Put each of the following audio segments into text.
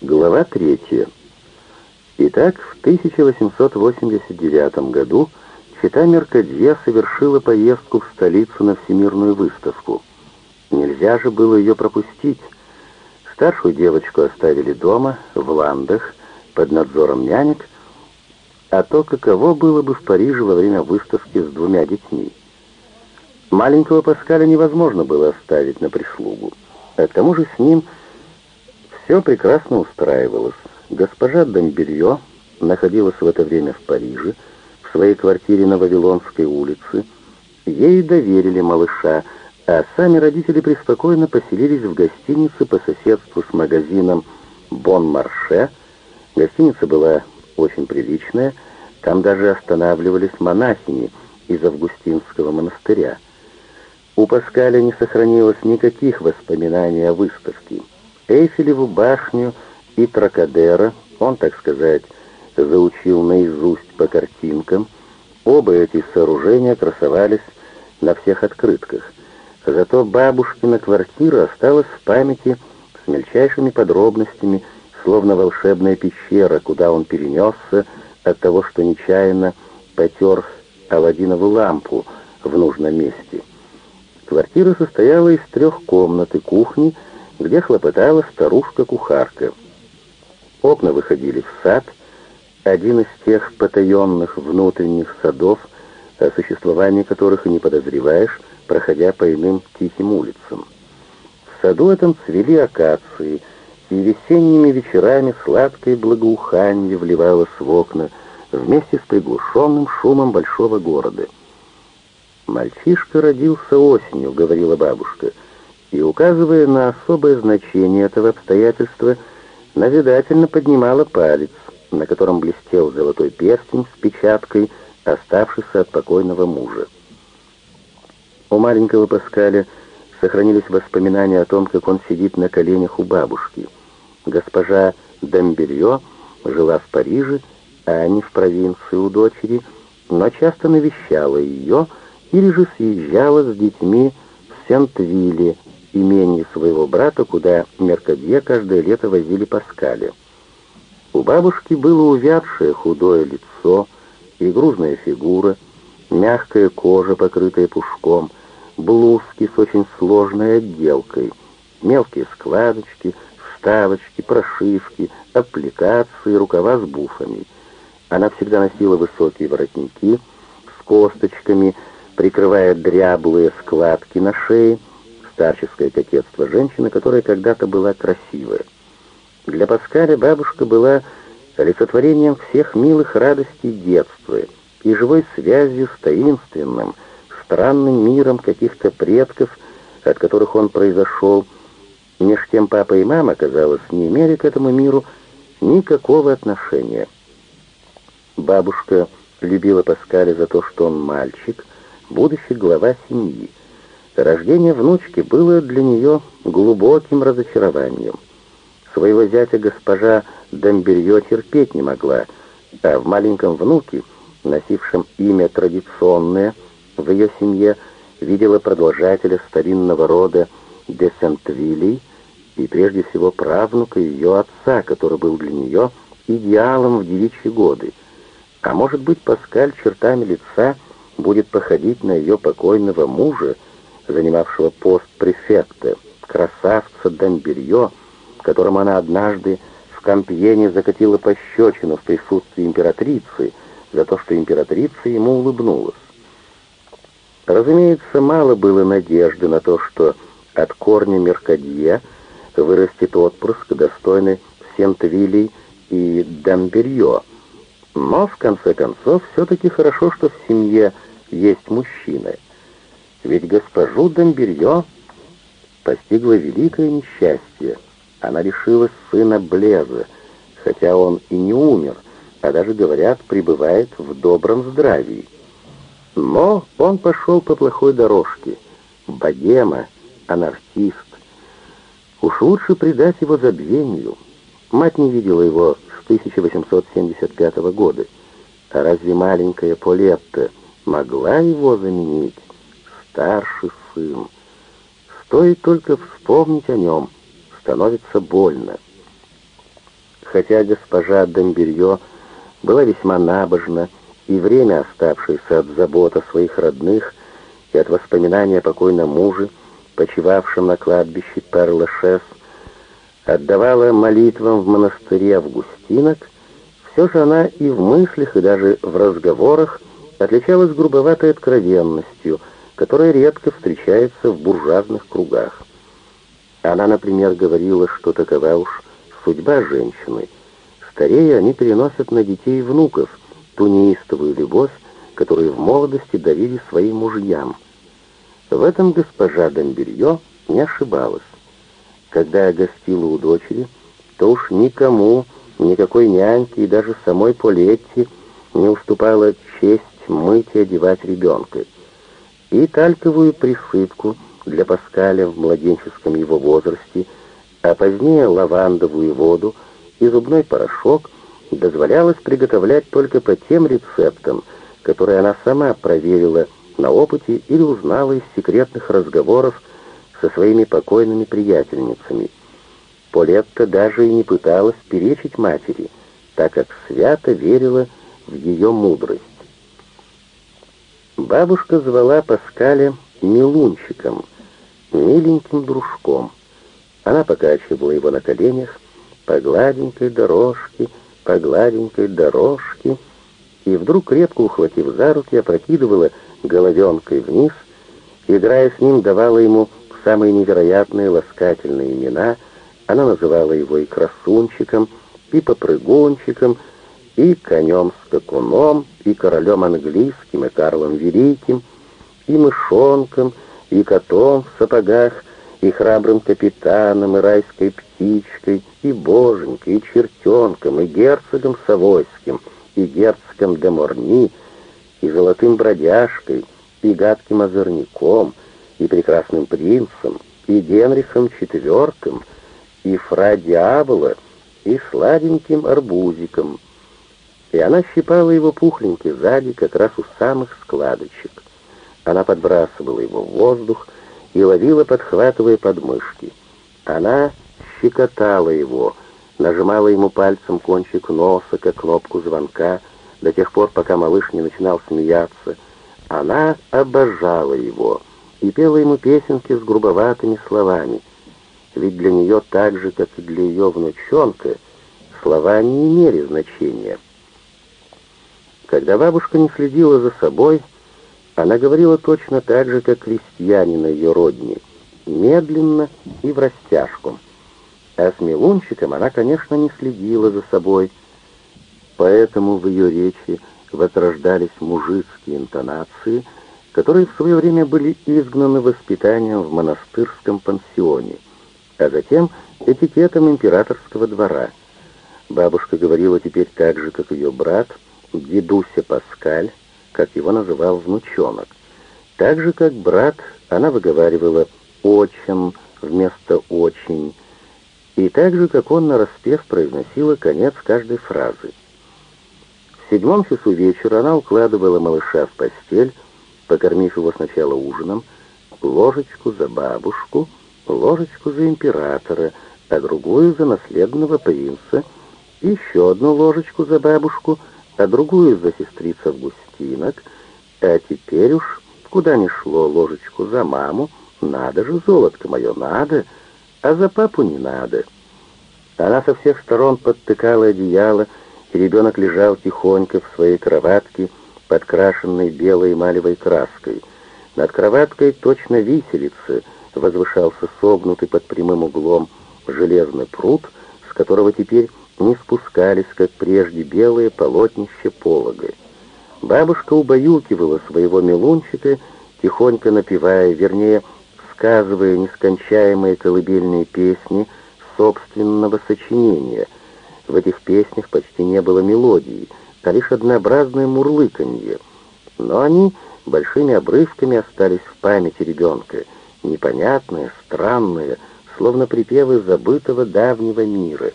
Глава третья. Итак, в 1889 году Чита Меркадье совершила поездку в столицу на Всемирную выставку. Нельзя же было ее пропустить. Старшую девочку оставили дома, в Ландах, под надзором нянек, а то каково было бы в Париже во время выставки с двумя детьми. Маленького Паскаля невозможно было оставить на прислугу. А к тому же с ним все прекрасно устраивалось. Госпожа Домбелье находилась в это время в Париже, в своей квартире на Вавилонской улице. Ей доверили малыша, а сами родители преспокойно поселились в гостинице по соседству с магазином «Бон Марше». Гостиница была очень приличная, там даже останавливались монахини из Августинского монастыря. У Паскаля не сохранилось никаких воспоминаний о выставке. Эйфелеву башню и Тракадера он, так сказать, заучил наизусть по картинкам. Оба эти сооружения красовались на всех открытках. Зато бабушкина квартира осталась в памяти с мельчайшими подробностями, словно волшебная пещера, куда он перенесся от того, что нечаянно потер Аладдинову лампу в нужном месте. Квартира состояла из трех комнат и кухни, где хлопотала старушка-кухарка. Окна выходили в сад, один из тех потаенных внутренних садов, о существовании которых и не подозреваешь, проходя по иным тихим улицам. В саду этом цвели акации, и весенними вечерами сладкое благоуханье вливалось в окна вместе с приглушенным шумом большого города. «Мальчишка родился осенью», — говорила бабушка, — и, указывая на особое значение этого обстоятельства, назидательно поднимала палец, на котором блестел золотой перстень с печаткой, оставшийся от покойного мужа. У маленького Паскаля сохранились воспоминания о том, как он сидит на коленях у бабушки. Госпожа Дембелье жила в Париже, а не в провинции у дочери, но часто навещала ее или же съезжала с детьми в Сент-Вилле, имении своего брата, куда Меркадье каждое лето возили Паскаля. У бабушки было увядшее худое лицо и грузная фигура, мягкая кожа, покрытая пушком, блузки с очень сложной отделкой, мелкие складочки, вставочки, прошивки, аппликации, рукава с буфами. Она всегда носила высокие воротники с косточками, прикрывая дряблые складки на шее, старческое кокетство женщины, которая когда-то была красивая. Для Паскаля бабушка была олицетворением всех милых радостей детства и живой связью с таинственным, странным миром каких-то предков, от которых он произошел. Меж тем папа и мама, казалось, не имели к этому миру никакого отношения. Бабушка любила Паскаля за то, что он мальчик, будущий глава семьи. Рождение внучки было для нее глубоким разочарованием. Своего зятя госпожа Домберье терпеть не могла, а в маленьком внуке, носившем имя традиционное в ее семье, видела продолжателя старинного рода де Сентвилей и прежде всего правнука ее отца, который был для нее идеалом в девичьи годы. А может быть, Паскаль чертами лица будет походить на ее покойного мужа, занимавшего пост префекта, красавца Дамберье, которому она однажды в Кампьене закатила пощечину в присутствии императрицы за то, что императрица ему улыбнулась. Разумеется, мало было надежды на то, что от корня Меркадье вырастет отпрыск, достойный Сентвилей и Дамберье. Но, в конце концов, все-таки хорошо, что в семье есть мужчина — ведь госпожу Домберье постигло великое несчастье. Она лишилась сына Блеза, хотя он и не умер, а даже, говорят, пребывает в добром здравии. Но он пошел по плохой дорожке. Богема, анархист. Уж лучше предать его забвению. Мать не видела его с 1875 года. А разве маленькая Полетта могла его заменить? Старший сын. Стоит только вспомнить о нем, становится больно. хотя госпожа Домберье была весьма набожна, и время, оставшееся от забот о своих родных и от воспоминания о покойном муже, почивавшем на кладбище Перлашес, отдавала молитвам в монастыре Августинок, все же она и в мыслях, и даже в разговорах отличалась грубоватой откровенностью, которая редко встречается в буржуазных кругах. Она, например, говорила, что такова уж судьба женщины. Старея они переносят на детей и внуков ту неистовую любовь, которую в молодости давили своим мужьям. В этом госпожа Домберье не ошибалась. Когда я гостила у дочери, то уж никому, никакой няньке и даже самой Полетти не уступала честь мыть и одевать ребенка. И тальковую присыпку для Паскаля в младенческом его возрасте, а позднее лавандовую воду и зубной порошок дозволялось приготовлять только по тем рецептам, которые она сама проверила на опыте или узнала из секретных разговоров со своими покойными приятельницами. Полетта даже и не пыталась перечить матери, так как свято верила в ее мудрость. Бабушка звала Паскаля Милунчиком, миленьким дружком. Она покачивала его на коленях по гладенькой дорожке, по гладенькой дорожке, и вдруг, крепко ухватив за руки, опрокидывала головенкой вниз, играя с ним, давала ему самые невероятные ласкательные имена. Она называла его и красунчиком, и попрыгунчиком, и конем-скакуном, и королем английским, и Карлом Великим, и мышонком, и котом в сапогах, и храбрым капитаном, и райской птичкой, и боженькой, и чертенком, и герцогом Савойским, и герцогом де Морни, и золотым бродяжкой, и гадким озорником, и прекрасным принцем, и Генрихом IV, и фра Диабола, и сладеньким арбузиком. И она щипала его пухленький сзади, как раз у самых складочек. Она подбрасывала его в воздух и ловила, подхватывая подмышки. Она щекотала его, нажимала ему пальцем кончик носа, как кнопку звонка, до тех пор, пока малыш не начинал смеяться. Она обожала его и пела ему песенки с грубоватыми словами. Ведь для нее так же, как и для ее внучонка, слова не имели значения. Когда бабушка не следила за собой, она говорила точно так же, как крестьянин ее родни, медленно и в растяжку. А с Милунчиком она, конечно, не следила за собой, поэтому в ее речи возрождались мужицкие интонации — которые в свое время были изгнаны воспитанием в монастырском пансионе, а затем этикетом императорского двора. Бабушка говорила теперь так же, как ее брат, дедуся Паскаль, как его называл внучонок. Так же, как брат, она выговаривала «очень» вместо «очень», и так же, как он нараспев произносила конец каждой фразы. В седьмом часу вечера она укладывала малыша в постель, покормив его сначала ужином, ложечку за бабушку, ложечку за императора, а другую за наследного принца, еще одну ложечку за бабушку, а другую за сестриц Августинок, а теперь уж, куда ни шло, ложечку за маму, надо же, золотко мое, надо, а за папу не надо. Она со всех сторон подтыкала одеяло, и ребенок лежал тихонько в своей кроватке, подкрашенной белой эмалевой краской. Над кроваткой точно виселицы возвышался согнутый под прямым углом железный пруд, с которого теперь не спускались, как прежде, белые полотнища полога. Бабушка убаюкивала своего мелунчика, тихонько напевая, вернее, сказывая нескончаемые колыбельные песни собственного сочинения. В этих песнях почти не было мелодии — а лишь однообразное мурлыканье. Но они большими обрывками остались в памяти ребенка, непонятные, странные, словно припевы забытого давнего мира.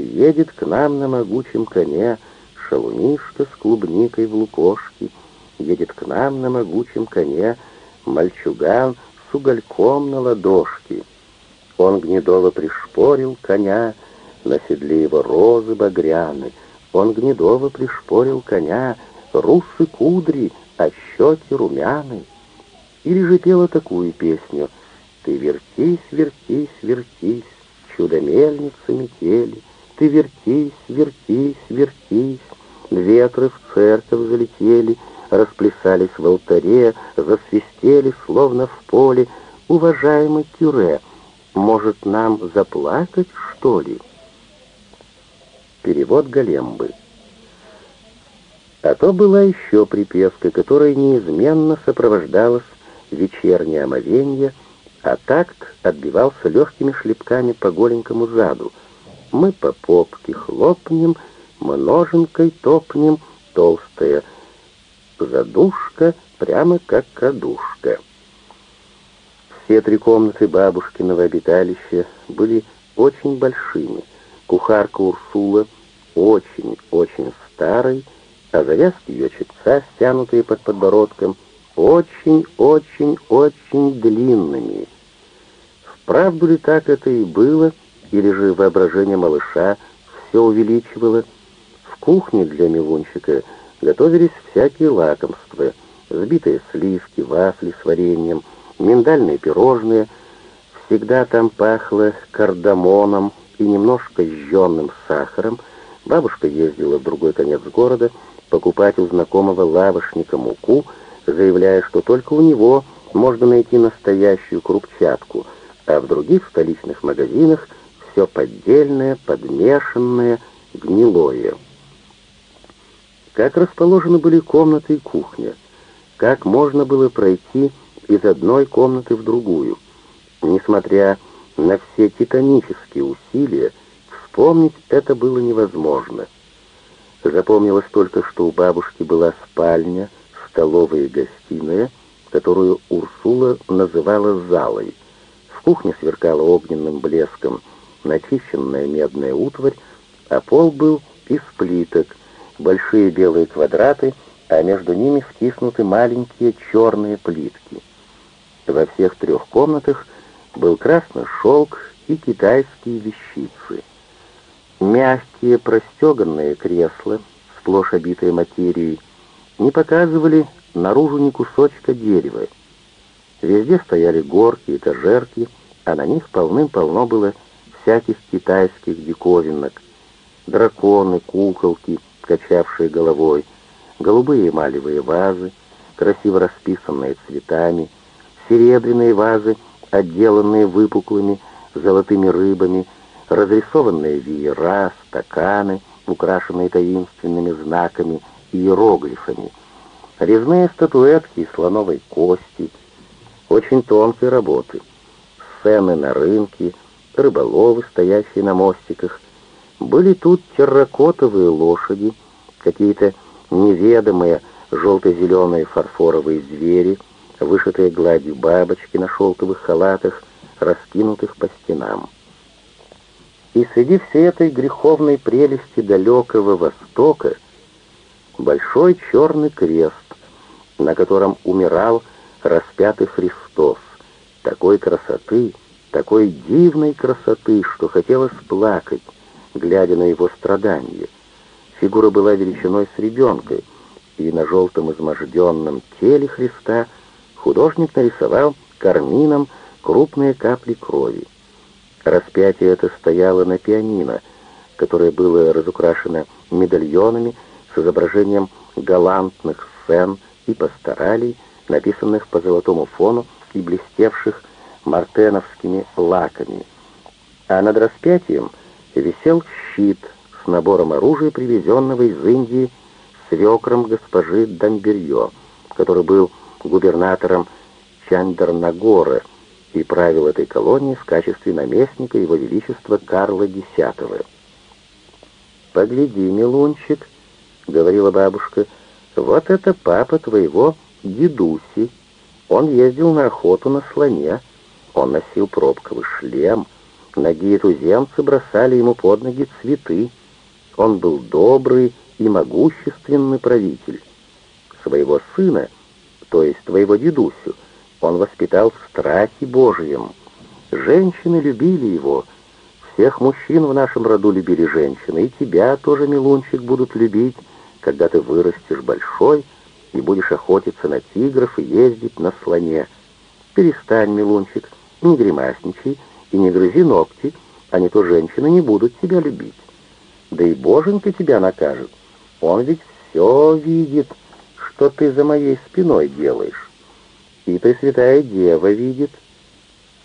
Едет к нам на могучем коне шалунишка с клубникой в лукошке, едет к нам на могучем коне мальчуган с угольком на ладошке. Он гнедово пришпорил коня, на седле его розы багряны, он гнедово пришпорил коня, русы кудри, а щеки румяны. Или же пела такую песню «Ты вертись, вертись, вертись, чудо-мельница метели, ты вертись, вертись, вертись, ветры в церковь залетели, расплясались в алтаре, засвистели, словно в поле. Уважаемый Кюре, может, нам заплакать, что ли?» Перевод Галембы. А то была еще припевка, которая неизменно сопровождалась вечернее омовенье, а такт отбивался легкими шлепками по голенькому заду. Мы по попке хлопнем, множенкой топнем, толстая задушка, прямо как кадушка. Все три комнаты бабушкиного обиталища были очень большими. Кухарка Урсула очень-очень старой, а завязки ее чепца, стянутые под подбородком, очень-очень-очень длинными. Вправду ли так это и было, или же воображение малыша все увеличивало? В кухне для Милунчика готовились всякие лакомства, взбитые сливки, вафли с вареньем, миндальные пирожные. Всегда там пахло кардамоном и немножко жженным сахаром. Бабушка ездила в другой конец города покупать у знакомого лавошника муку, заявляя, что только у него можно найти настоящую крупчатку, а в других столичных магазинах все поддельное, подмешанное, гнилое. Как расположены были комнаты и кухня, как можно было пройти из одной комнаты в другую. Несмотря на все титанические усилия, вспомнить это было невозможно. Запомнилось только, что у бабушки была спальня, столовая и гостиная, которую Урсула называла залой. В кухне сверкала огненным блеском начищенная медная утварь, а пол был из плиток, большие белые квадраты, а между ними втиснуты маленькие черные плитки. Во всех трех комнатах был красный шелк и китайские вещицы. Мягкие простеганные кресла, сплошь обитые материей, не показывали наружу ни кусочка дерева. Везде стояли горки, этажерки, а на них полным-полно было всяких китайских диковинок. Драконы, куколки, качавшие головой, голубые эмалевые вазы, красиво расписанные цветами, серебряные вазы, отделанные выпуклыми золотыми рыбами, разрисованные веера, стаканы, украшенные таинственными знаками и иероглифами, резные статуэтки из слоновой кости, очень тонкой работы, сцены на рынке, рыболовы, стоящие на мостиках. Были тут терракотовые лошади, какие-то неведомые желто-зеленые фарфоровые звери, вышитые гладью бабочки на шелковых халатах, раскинутых по стенам. И среди всей этой греховной прелести далекого Востока большой черный крест, на котором умирал распятый Христос, такой красоты, такой дивной красоты, что хотелось плакать, глядя на его страдания. Фигура была величиной с ребенка, и на желтом изможденном теле Христа художник нарисовал кармином крупные капли крови. Распятие это стояло на пианино, которое было разукрашено медальонами с изображением галантных сцен и пасторалей, написанных по золотому фону и блестевших мартеновскими лаками. А над распятием висел щит с набором оружия, привезенного из Индии свекром госпожи Дамберье, который был губернатором Чандарнагора и правил этой колонией в качестве наместника его величества Карла X. «Погляди, милунчик», — говорила бабушка, — «вот это папа твоего дедуси. Он ездил на охоту на слоне, он носил пробковый шлем, ноги туземцы бросали ему под ноги цветы. Он был добрый и могущественный правитель. Своего сына, то есть твоего дедусю, он воспитал в страхе Божьем. Женщины любили его. Всех мужчин в нашем роду любили женщины, и тебя тоже, Милунчик, будут любить, когда ты вырастешь большой и будешь охотиться на тигров и ездить на слоне. Перестань, Милунчик, не гримасничай и не грызи ногти, а не то женщины не будут тебя любить. Да и боженька тебя накажет. Он ведь все видит, что ты за моей спиной делаешь. И Пресвятая Дева видит.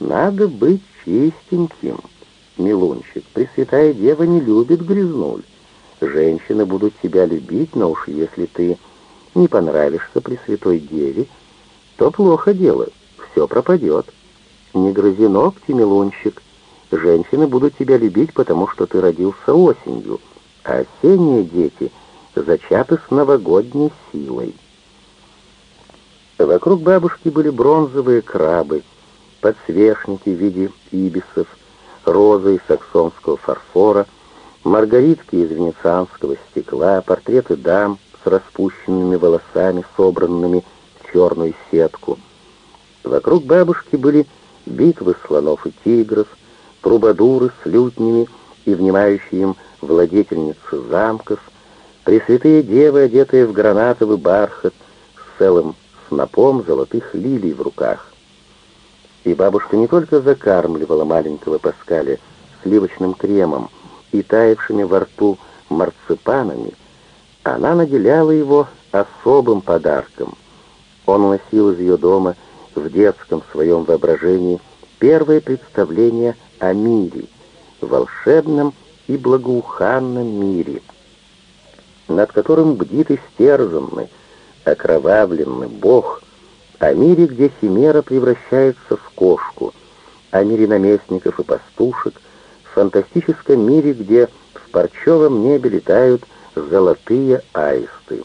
Надо быть чистеньким, Милунчик. Пресвятая Дева не любит грязнуль. Женщины будут тебя любить, но уж если ты не понравишься Пресвятой Деве, то плохо дело, все пропадет. Не грызи ногти, Милунчик. Женщины будут тебя любить, потому что ты родился осенью, а осенние дети зачаты с новогодней силой. Вокруг бабушки были бронзовые крабы, подсвечники в виде ибисов, розы из саксонского фарфора, маргаритки из венецианского стекла, портреты дам с распущенными волосами, собранными в черную сетку. Вокруг бабушки были битвы слонов и тигров, трубадуры с лютнями и внимающие им владетельницы замков, пресвятые девы, одетые в гранатовый бархат, с целым снопом золотых лилий в руках. И бабушка не только закармливала маленького Паскаля сливочным кремом и таявшими во рту марципанами, она наделяла его особым подарком. Он уносил из ее дома в детском своем воображении первое представление о мире, волшебном и благоуханном мире, над которым бдит истерзанный, окровавленный Бог, о мире, где химера превращается в кошку, о мире наместников и пастушек, в фантастическом мире, где в парчевом небе летают золотые аисты.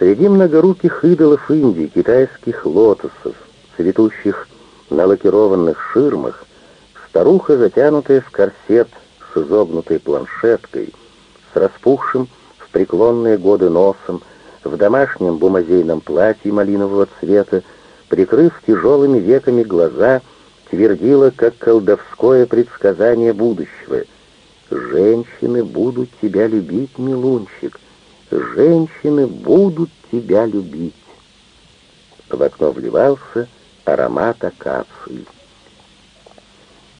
Среди многоруких идолов Индии, китайских лотосов, цветущих на лакированных ширмах, старуха, затянутая в корсет с изогнутой планшеткой, с распухшим в преклонные годы носом, в домашнем бумазейном платье малинового цвета, прикрыв тяжелыми веками глаза, твердила, как колдовское предсказание будущего. «Женщины будут тебя любить, милунчик, женщины будут тебя любить. В окно вливался аромат акации.